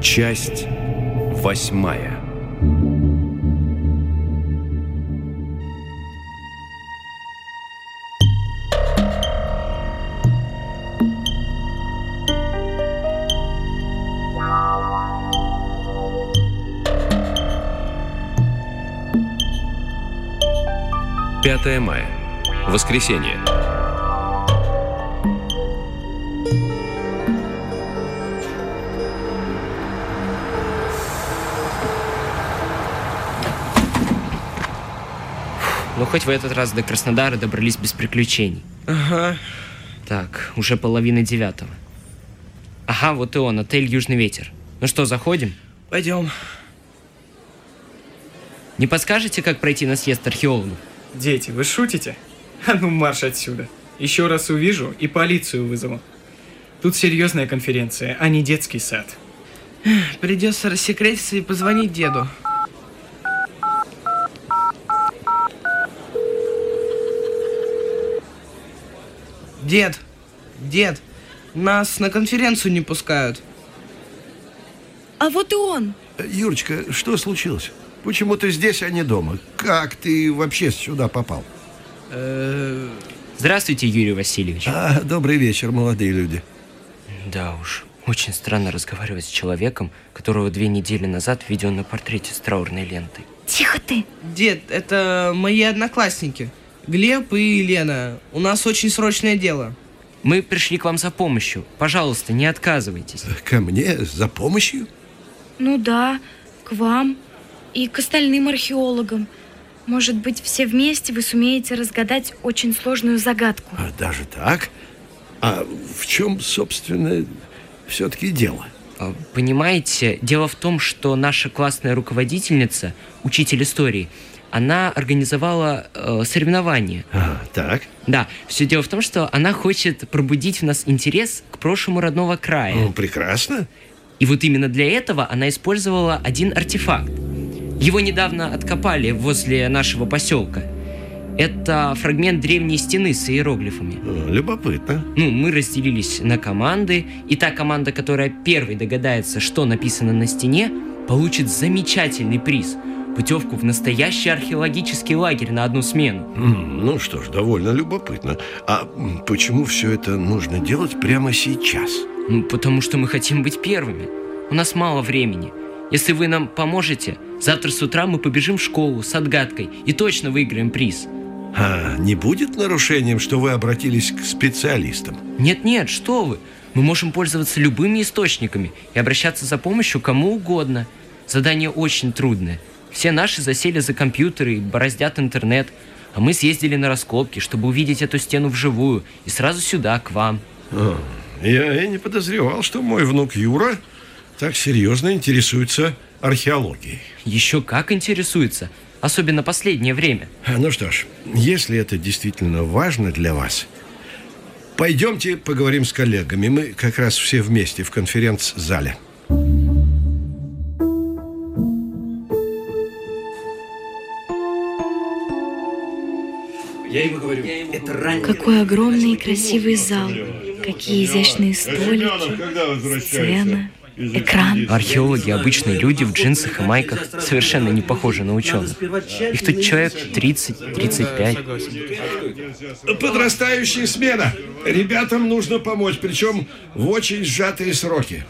Часть восьмая. Пятое мая. Воскресенье. Ну, хоть в этот раз до Краснодара добрались без приключений. Ага. Так, уже половина девятого. Ага, вот и он, отель «Южный ветер». Ну что, заходим? Пойдем. Не подскажете, как пройти на съезд археологов? Дети, вы шутите? А ну марш отсюда. Еще раз увижу и полицию вызову. Тут серьезная конференция, а не детский сад. Придется рассекретиться и позвонить деду. Дед, дед, нас на конференцию не пускают. А вот и он. Юрочка, что случилось? Почему ты здесь, а не дома? Как ты вообще сюда попал? Э, Здравствуйте, Юрий Васильевич. А, добрый вечер, молодые люди. Да уж, очень странно разговаривать с человеком, которого две недели назад видел на портрете с траурной лентой. Тихо ты. Дед, это мои одноклассники. Глеб и Лена. У нас очень срочное дело. Мы пришли к вам за помощью. Пожалуйста, не отказывайтесь. Ко мне за помощью? Ну да, к вам и к остальным археологам. Может быть, все вместе вы сумеете разгадать очень сложную загадку. А, даже так? А в чем, собственно, все-таки дело? А, Понимаете, дело в том, что наша классная руководительница, учитель истории, она организовала э, соревнование. А, так. Да, все дело в том, что она хочет пробудить в нас интерес к прошлому родного края. Ну, прекрасно. И вот именно для этого она использовала один артефакт. Его недавно откопали возле нашего поселка. Это фрагмент древней стены с иероглифами. Любопытно. Ну, мы разделились на команды, и та команда, которая первой догадается, что написано на стене, получит замечательный приз – путевку в настоящий археологический лагерь на одну смену. Ну что ж, довольно любопытно. А почему все это нужно делать прямо сейчас? Ну, потому что мы хотим быть первыми. У нас мало времени. Если вы нам поможете, завтра с утра мы побежим в школу с отгадкой и точно выиграем приз. А не будет нарушением, что вы обратились к специалистам? Нет-нет, что вы. Мы можем пользоваться любыми источниками и обращаться за помощью кому угодно. Задание очень трудное. Все наши засели за компьютеры и бороздят интернет. А мы съездили на раскопки, чтобы увидеть эту стену вживую и сразу сюда, к вам. А, Я и не подозревал, что мой внук Юра так серьезно интересуется археологией. Еще как интересуется, особенно последнее время. А, Ну что ж, если это действительно важно для вас, пойдемте поговорим с коллегами. Мы как раз все вместе в конференц-зале. Какой огромный и красивый зал. Какие изящные столики, сцена, экран. Археологи, обычные люди в джинсах и майках, совершенно не похожи на ученых. Их тут человек 30-35. Подрастающая смена. Ребятам нужно помочь, причем в очень сжатые сроки.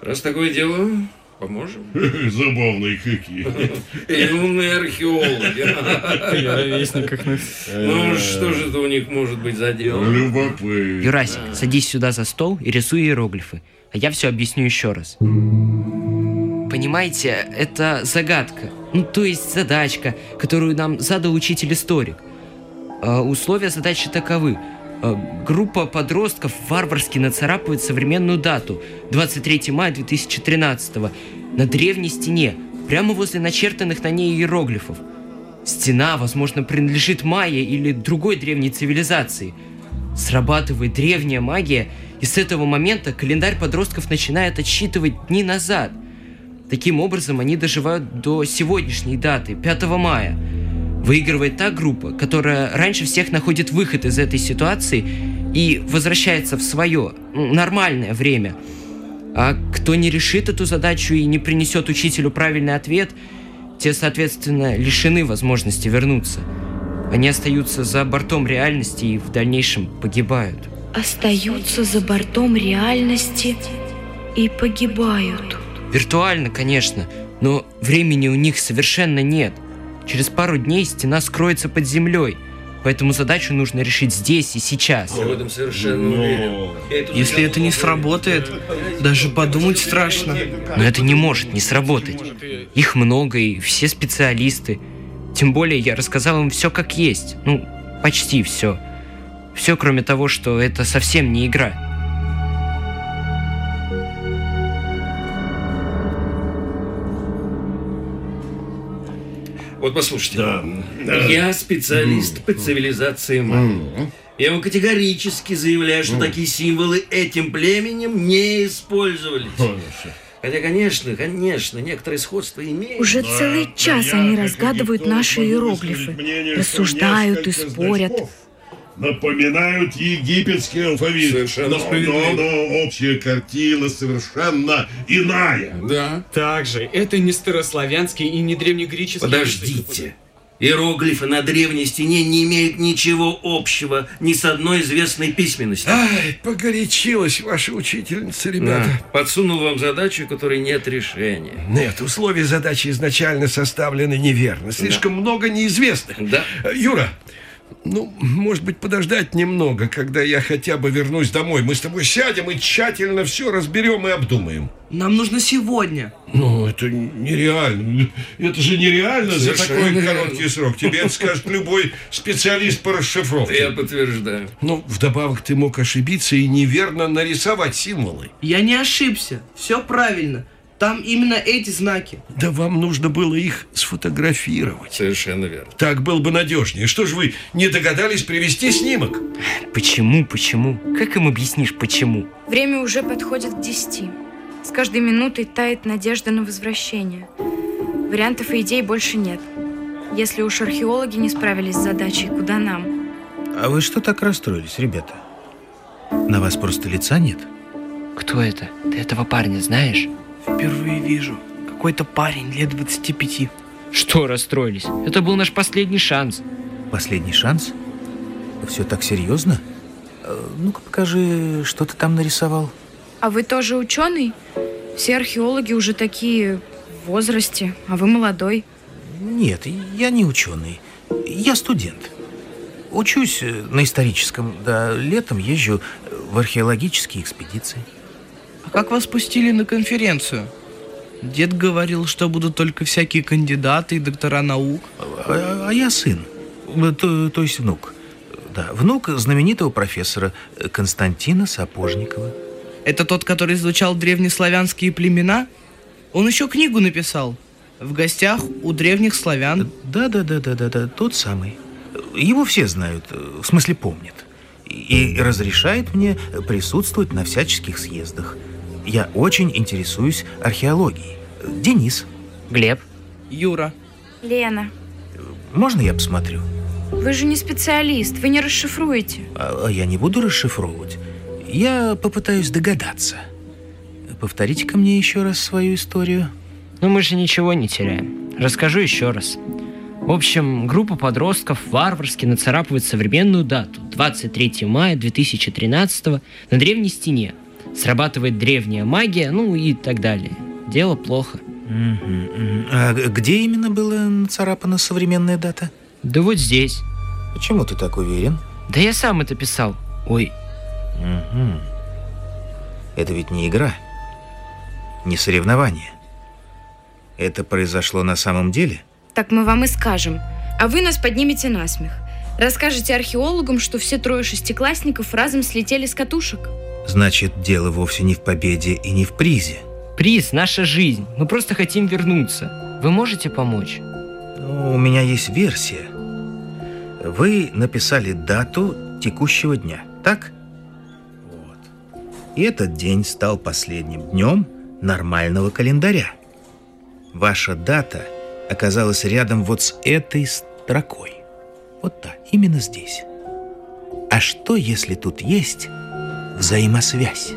Раз такое дело, поможем. Забавные какие. И умные археологи. Я ровесник как мы. Ну, что же это у них может быть за дело? Любопытно. Юрасик, садись сюда за стол и рисуй иероглифы, а я все объясню еще раз. Понимаете, это загадка, ну то есть задачка, которую нам задал учитель-историк. А, условия задачи таковы. А, группа подростков варварски нацарапывает современную дату 23 мая 2013 на древней стене, прямо возле начертанных на ней иероглифов. Стена, возможно, принадлежит майя или другой древней цивилизации. Срабатывает древняя магия, и с этого момента календарь подростков начинает отсчитывать дни назад. Таким образом, они доживают до сегодняшней даты, 5 мая. Выигрывает та группа, которая раньше всех находит выход из этой ситуации и возвращается в свое нормальное время. А кто не решит эту задачу и не принесет учителю правильный ответ, те, соответственно, лишены возможности вернуться. Они остаются за бортом реальности и в дальнейшем погибают. Остаются за бортом реальности и погибают. Виртуально, конечно, но времени у них совершенно нет. Через пару дней стена скроется под землей, поэтому задачу нужно решить здесь и сейчас. Я в этом совершенно уверен. Я это Если это не сработает, даже подумать страшно. Но это не может не сработать. Их много и все специалисты. Тем более я рассказал им все как есть. Ну, почти все. Все, кроме того, что это совсем не игра. Вот послушайте. Да. Я специалист по цивилизации майя. Я вам категорически заявляю, что такие символы этим племенем не использовались. Хотя, конечно, конечно, некоторые сходства имеют. Уже Да, целый час я, они разгадывают наши иероглифы. мнение, Рассуждают и спорят. значков Напоминают египетский алфавит. Совершенно но, справедливо. но, но общая картина совершенно иная. Да. Также, это не старославянский и не древнегреческий Подождите. Иероглифы на древней стене не имеют ничего общего ни с одной известной письменностью. Ай, погорячилась ваша учительница, ребята. Да. Подсунул вам задачу, которой нет решения. Нет, условия задачи изначально составлены неверно. Слишком много неизвестных. Да. Юра, ну, может быть, подождать немного, когда я хотя бы вернусь домой. Мы с тобой сядем и тщательно все разберем и обдумаем. Нам нужно сегодня. Ну, это нереально. Это же нереально за Совершенно такой верно. короткий срок. Тебе это скажет любой специалист по расшифровке. Я подтверждаю. Ну, вдобавок ты мог ошибиться и неверно нарисовать символы. Я не ошибся. Все правильно. Там именно эти знаки. Да вам нужно было их сфотографировать. Совершенно верно. Так было бы надежнее. Что ж вы не догадались привести снимок? Почему, почему? Как им объяснишь, почему? Время уже подходит к десяти. С каждой минутой тает надежда на возвращение. Вариантов и идей больше нет. Если уж археологи не справились с задачей, куда нам? А вы что так расстроились, ребята? На вас просто лица нет? Кто это? Ты этого парня знаешь? Впервые вижу. Какой-то парень лет 25. Что расстроились? Это был наш последний шанс. Последний шанс? Все так серьезно? Э, Ну-ка покажи, что ты там нарисовал. А вы тоже ученый? Все археологи уже такие в возрасте, а вы молодой. Нет, я не ученый. Я студент. Учусь на историческом, да летом езжу в археологические экспедиции. Как вас пустили на конференцию? Дед говорил, что будут только всякие кандидаты и доктора наук. А, а я сын, Э, то, то есть внук. Да, внук знаменитого профессора Константина Сапожникова. Это тот, который изучал древнеславянские племена? Он еще книгу написал. В гостях у древних славян. Да, да, да, да, да, да, тот самый. Его все знают, э, в смысле помнят. И разрешает мне присутствовать на всяческих съездах. Я очень интересуюсь археологией. Денис, Глеб? Юра. Лена, можно я посмотрю? вы же не специалист, вы не расшифруете. А, а я не буду расшифровывать. Я попытаюсь догадаться. Повторите-ка мне еще раз свою историю. Но мы же ничего не теряем. Расскажу еще раз. В общем, группа подростков варварски нацарапывает современную дату 23 мая 2013 на древней стене. Срабатывает древняя магия, ну и так далее. Дело плохо. А где именно была нацарапана современная дата? Да вот здесь. Почему ты так уверен? Да я сам это писал. Ой, Мгм. Это ведь не игра, не соревнование. Это произошло на самом деле? Так мы вам и скажем. А вы нас поднимете на смех. Расскажете археологам, что все трое шестиклассников разом слетели с катушек. Значит, дело вовсе не в победе и не в призе. приз, наша жизнь. Мы просто хотим вернуться. Вы можете помочь? Ну, у меня есть версия. Вы написали дату текущего дня, так? Вот. И этот день стал последним днем нормального календаря. Ваша дата оказалась рядом вот с этой строкой. Вот да, именно здесь. А что, если тут есть взаимосвязь?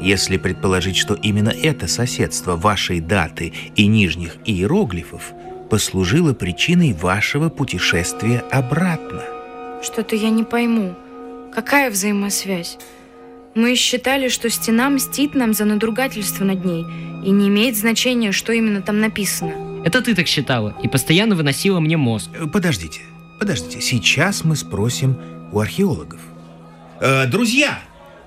Если предположить, что именно это соседство вашей даты и нижних иероглифов послужило причиной вашего путешествия обратно. Что-то я не пойму. Какая взаимосвязь? Мы считали, что стена мстит нам за надругательство над ней, и не имеет значения, что именно там написано. Это ты так считала и постоянно выносила мне мозг. Подождите, подождите. Сейчас мы спросим у археологов. Э, друзья,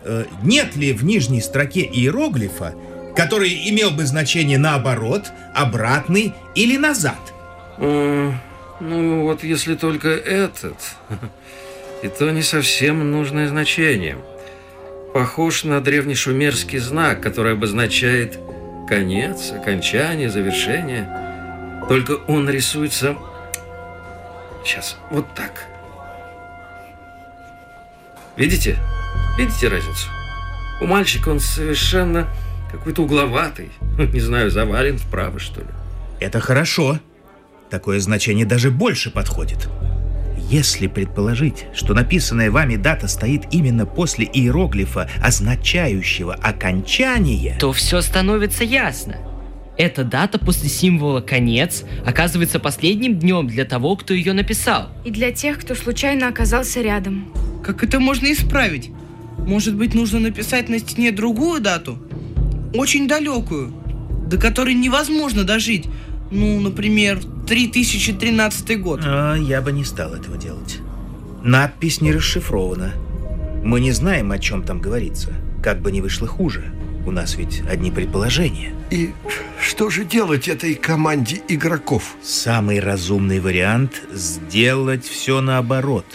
э, нет ли в нижней строке иероглифа, который имел бы значение наоборот, обратный или назад? Ну, вот если только этот. И то не совсем нужное значение. Похож на древнешумерский знак, который обозначает конец, окончание, завершение. Только он рисуется... Сейчас, вот так. Видите? Видите разницу? У мальчика он совершенно какой-то угловатый. Не знаю, завален вправо, что ли. Это хорошо. Такое значение даже больше подходит. Если предположить, что написанная вами дата стоит именно после иероглифа, означающего окончание, То все становится ясно. Эта дата после символа «конец» оказывается последним днем для того, кто ее написал. И для тех, кто случайно оказался рядом. Как это можно исправить? Может быть, нужно написать на стене другую дату? Очень далекую, до которой невозможно дожить. Ну, например, 3013 год. А, я бы не стал этого делать. Надпись не расшифрована. Мы не знаем, о чем там говорится. Как бы ни вышло хуже. У нас ведь одни предположения. И что же делать этой команде игроков? Самый разумный вариант – сделать все наоборот.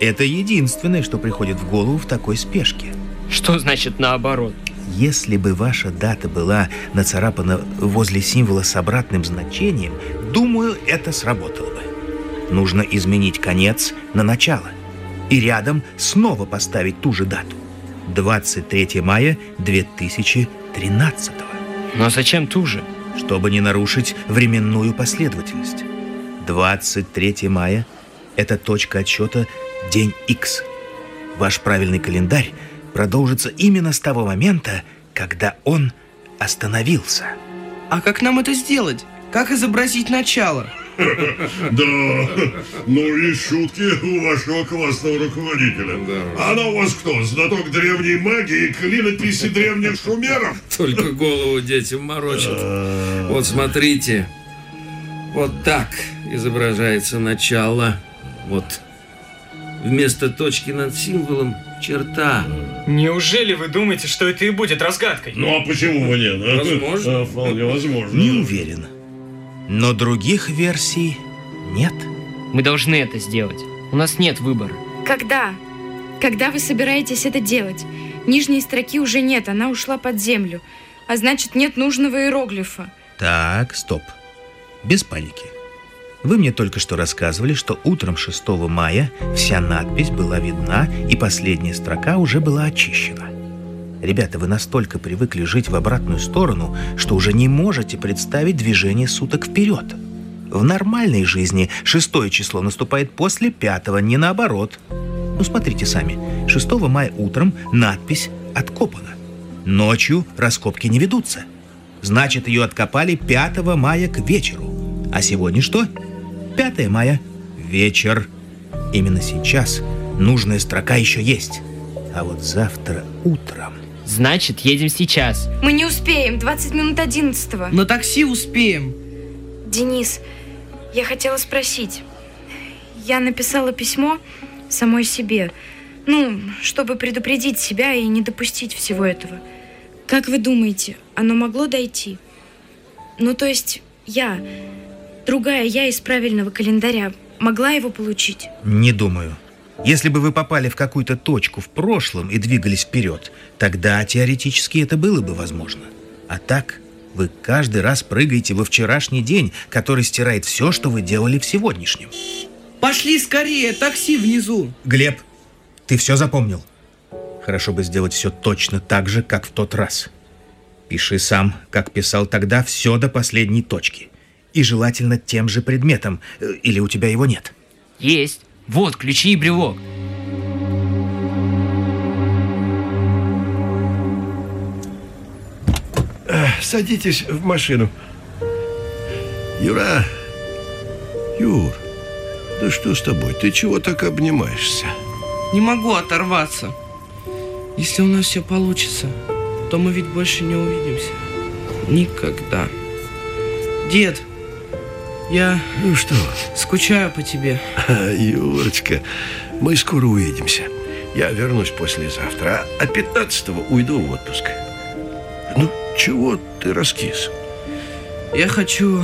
Это единственное, что приходит в голову в такой спешке. Что значит наоборот? Если бы ваша дата была нацарапана возле символа с обратным значением, думаю, это сработало бы. Нужно изменить конец на начало. И рядом снова поставить ту же дату. 23 мая 2013 Но зачем ту же? чтобы не нарушить временную последовательность. 23 мая – это точка отсчета день X. Ваш правильный календарь продолжится именно с того момента, когда он остановился. А как нам это сделать? Как изобразить начало? Да, ну и шутки у вашего классного руководителя. Она у вас кто, знаток древней магии, клинописи древних шумеров? Только голову детям морочат. Вот смотрите. Вот так изображается начало. Вот. Вместо точки над символом черта. Неужели вы думаете, что это и будет разгадкой? Ну а почему бы нет? а? Возможно. А, Вполне возможно. Не уверен. Но других версий нет. Мы должны это сделать. У нас нет выбора. Когда? Когда вы собираетесь это делать? Нижней строки уже нет, она ушла под землю. А значит, нет нужного иероглифа. Так, стоп. Без паники. Вы мне только что рассказывали, что утром 6 мая вся надпись была видна, и последняя строка уже была очищена. Ребята, вы настолько привыкли жить в обратную сторону, что уже не можете представить движение суток вперед. В нормальной жизни шестое число наступает после пятого, не наоборот. Ну, смотрите сами. 6 мая утром надпись откопана. Ночью раскопки не ведутся. Значит, ее откопали 5 мая к вечеру. А сегодня что? 5 мая. Вечер. Именно сейчас нужная строка еще есть. А вот завтра утром... Значит, едем сейчас. Мы не успеем, 20 минут 11 На такси успеем. Денис, я хотела спросить. Я написала письмо самой себе. Ну, чтобы предупредить себя и не допустить всего этого. Как вы думаете, оно могло дойти? Ну, то есть, я, другая я из правильного календаря, могла его получить? Не думаю. Если бы вы попали в какую-то точку в прошлом и двигались вперед, тогда теоретически это было бы возможно. А так вы каждый раз прыгаете во вчерашний день, который стирает все, что вы делали в сегодняшнем. Пошли скорее, такси внизу. Глеб, ты все запомнил? Хорошо бы сделать все точно так же, как в тот раз. Пиши сам, как писал тогда, все до последней точки. И желательно тем же предметом. Э, Или у тебя его нет? Есть. Вот ключи и брелок. Садитесь в машину. Юра, Юр, да что с тобой? Ты чего так обнимаешься? Не могу оторваться. Если у нас все получится, то мы ведь больше не увидимся. Никогда. Дед, я Ну что, скучаю по тебе. а, Юрочка, мы скоро увидимся. Я вернусь послезавтра, а 15-го уйду в отпуск. Ну, чего ты раскис? Я хочу,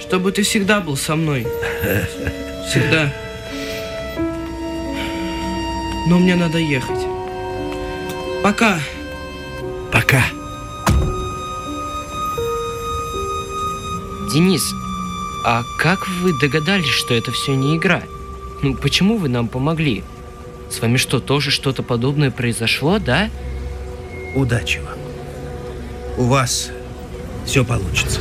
чтобы ты всегда был со мной. Всегда. Но мне надо ехать. Пока. Пока. Денис, а как вы догадались, что это все не игра? Ну, почему вы нам помогли? С вами что, тоже что-то подобное произошло, да? Удачи вам. У вас все получится.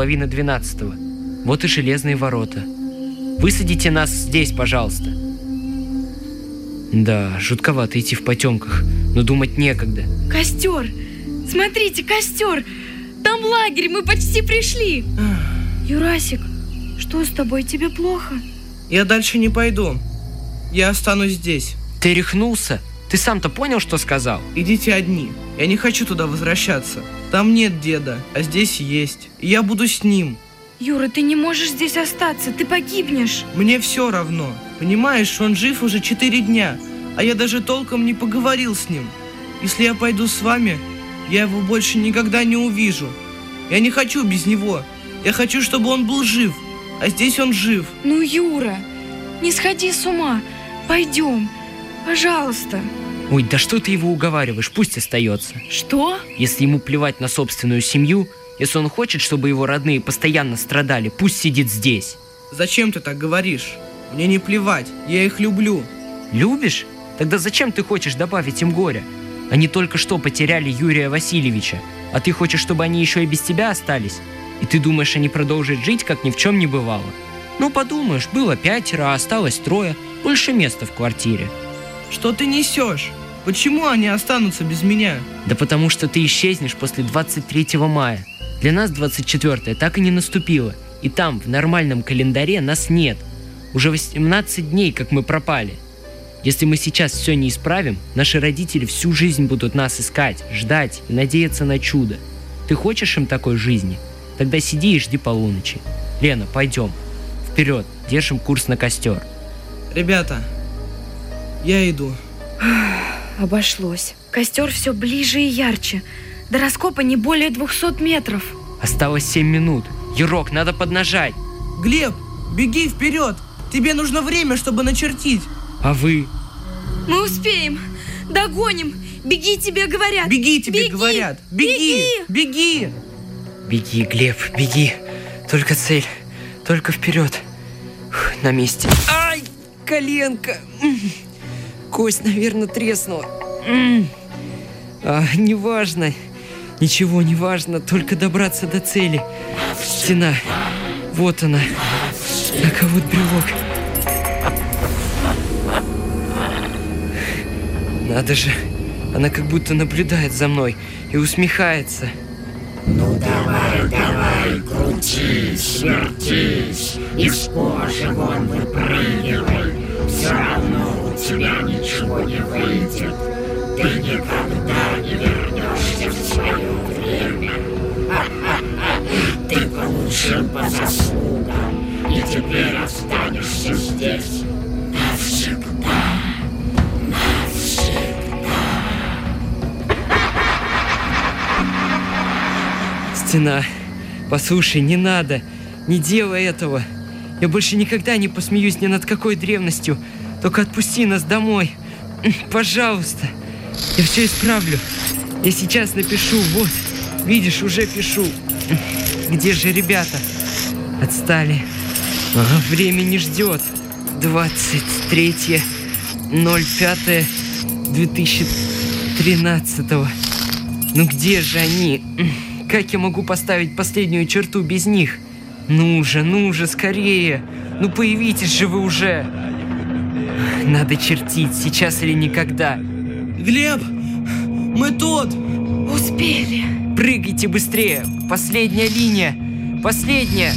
Половина двенадцатого. Вот и железные ворота. Высадите нас здесь, пожалуйста. Да, жутковато идти в потемках, но думать некогда. Костер! Смотрите, костер! Там лагерь, мы почти пришли! Юрасик, что с тобой? Тебе плохо? Я дальше не пойду. Я останусь здесь. Ты рехнулся? Ты сам-то понял, что сказал? Идите одни. Я не хочу туда возвращаться. Там нет деда, а здесь есть. И я буду с ним. Юра, ты не можешь здесь остаться, ты погибнешь. Мне все равно. Понимаешь, он жив уже четыре дня, а я даже толком не поговорил с ним. Если я пойду с вами, я его больше никогда не увижу. Я не хочу без него. Я хочу, чтобы он был жив. А здесь он жив. Ну, Юра, не сходи с ума. Пойдем. Пожалуйста. Ой, да что ты его уговариваешь, пусть остается. Что? Если ему плевать на собственную семью, если он хочет, чтобы его родные постоянно страдали, пусть сидит здесь. Зачем ты так говоришь? Мне не плевать. Я их люблю. Любишь? Тогда зачем ты хочешь добавить им горя? Они только что потеряли Юрия Васильевича, а ты хочешь, чтобы они еще и без тебя остались? И ты думаешь, они продолжат жить, как ни в чем не бывало? Ну, подумаешь, было пятеро, а осталось трое, больше места в квартире. Что ты несешь? Почему они останутся без меня? Да потому что ты исчезнешь после 23 мая. Для нас 24 так и не наступило. И там, в нормальном календаре, нас нет. Уже 18 дней, как мы пропали. Если мы сейчас все не исправим, наши родители всю жизнь будут нас искать, ждать и надеяться на чудо. Ты хочешь им такой жизни? Тогда сиди и жди полуночи. Лена, пойдем. Вперед, держим курс на костер. Ребята, я иду. Обошлось. Костер все ближе и ярче. До раскопа не более 200 метров. Осталось 7 минут. Ерок, надо поднажать. Глеб, беги вперед! Тебе нужно время, чтобы начертить. А вы? Мы успеем. Догоним. Беги, тебе говорят. Беги, тебе Беги! говорят. Беги, беги. Беги, Глеб, беги. Только цель. Только вперед. Фух, на месте. Ай, коленка. Кость, наверное, треснула. А, неважно. Ничего не важно, только добраться до цели. Стена. Вот она. Так, а вот брелок. Надо же. Она как будто наблюдает за мной и усмехается. Крутись, вертись, из кожи вон выпрыгивай. Все тебя ничего не выйдет. Ты никогда не вернешься в свое время. Ты получил по заслугам, и теперь останешься здесь навсегда. Стена, послушай, не надо. Не делай этого. Я больше никогда не посмеюсь ни над какой древностью. Только отпусти нас домой. Пожалуйста. Я все исправлю. Я сейчас напишу. Вот. Видишь, уже пишу. Где же ребята? Отстали. Ага, время не ждет. 23 05 2013-го. Ну где же они? Как я могу поставить последнюю черту без них? Ну же, ну же, скорее! Ну появитесь же вы уже! Надо чертить, сейчас или никогда. Глеб, мы тут! Успели. Прыгайте быстрее! Последняя линия! Последняя!